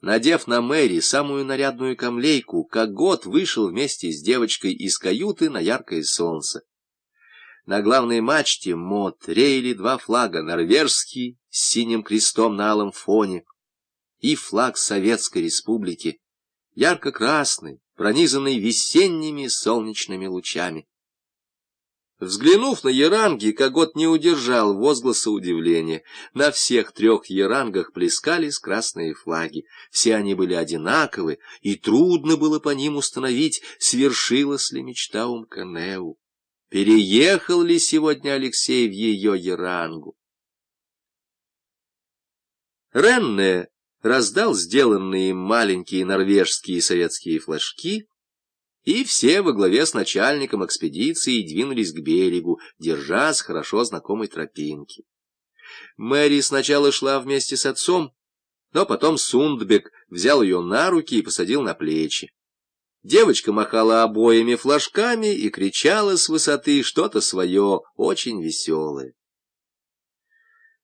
Надев на Мэри самую нарядную камлейку, как год вышел вместе с девочкой из каюты на яркое солнце. На главной мачте мод реяли два флага, норвежский с синим крестом на алом фоне и флаг Советской Республики, ярко-красный, пронизанный весенними солнечными лучами. Взглянув на яранги, Когот не удержал возгласа удивления. На всех трех ярангах плескались красные флаги. Все они были одинаковы, и трудно было по ним установить, свершилась ли мечта Умканеу. Переехал ли сегодня Алексей в ее ярангу? Ренне раздал сделанные маленькие норвежские и советские флажки, и все во главе с начальником экспедиции двинулись к берегу, держась хорошо знакомой тропинки. Мэри сначала шла вместе с отцом, но потом Сундбек взял ее на руки и посадил на плечи. Девочка махала обоими флажками и кричала с высоты что-то свое, очень веселое.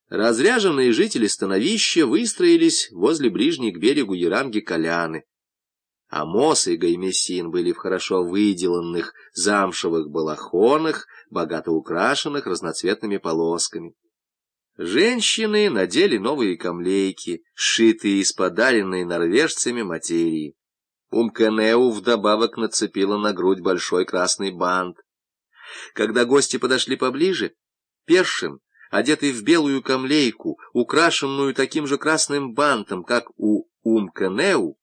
Разряженные жители становища выстроились возле ближней к берегу Яранги Коляны. Амос и Гаймесин были в хорошо выделанных замшевых балахонах, богато украшенных разноцветными полосками. Женщины надели новые камлейки, сшитые из подаренной норвежцами материи. Умканеу вдобавок нацепила на грудь большой красный бант. Когда гости подошли поближе, Першин, одетый в белую камлейку, украшенную таким же красным бантом, как у Умканеу,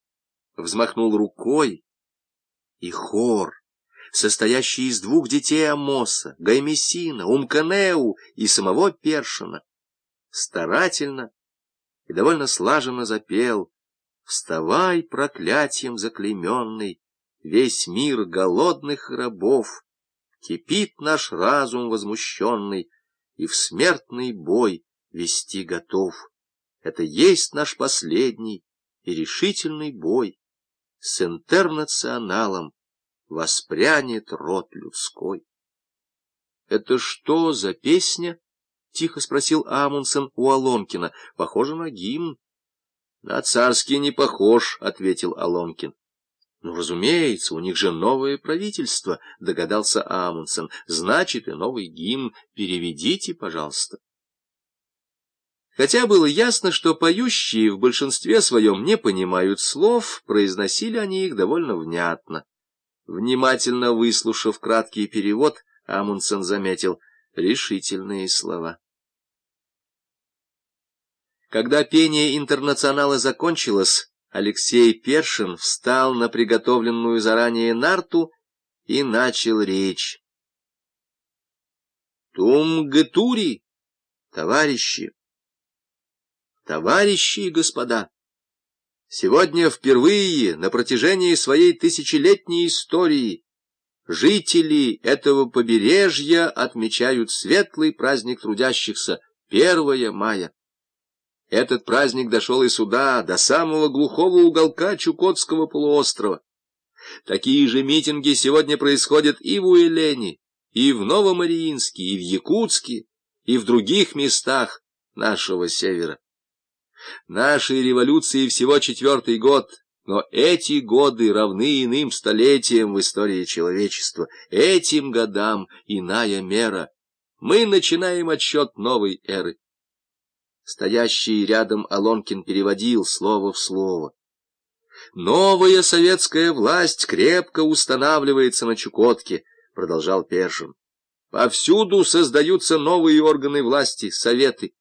взмахнул рукой, и хор, состоящий из двух детей Амоса, Гаймесина, Умканеу и самого Першина, старательно и довольно слаженно запел «Вставай, проклятием заклейменный, весь мир голодных рабов, кипит наш разум возмущенный и в смертный бой вести готов. Это есть наш последний и решительный бой» с интернационалом воспрянет род людской. — Это что за песня? — тихо спросил Амундсен у Алонкина. — Похоже на гимн. — На царский не похож, — ответил Алонкин. — Ну, разумеется, у них же новое правительство, — догадался Амундсен. — Значит, и новый гимн. Переведите, пожалуйста. Хотя было ясно, что поющие в большинстве своем не понимают слов, произносили они их довольно внятно. Внимательно выслушав краткий перевод, Амундсен заметил решительные слова. Когда пение интернационала закончилось, Алексей Першин встал на приготовленную заранее нарту и начал речь. «Тумгатури, товарищи!» Товарищи и господа, сегодня впервые на протяжении своей тысячелетней истории жители этого побережья отмечают светлый праздник трудящихся 1 мая. Этот праздник дошел и сюда, до самого глухого уголка Чукотского полуострова. Такие же митинги сегодня происходят и в Уэлене, и в Новомариинске, и в Якутске, и в других местах нашего севера. Нашей революции всего четвертый год, но эти годы равны иным столетиям в истории человечества. Этим годам иная мера. Мы начинаем отсчет новой эры. Стоящий рядом Алонкин переводил слово в слово. «Новая советская власть крепко устанавливается на Чукотке», — продолжал Першин. «Повсюду создаются новые органы власти, советы.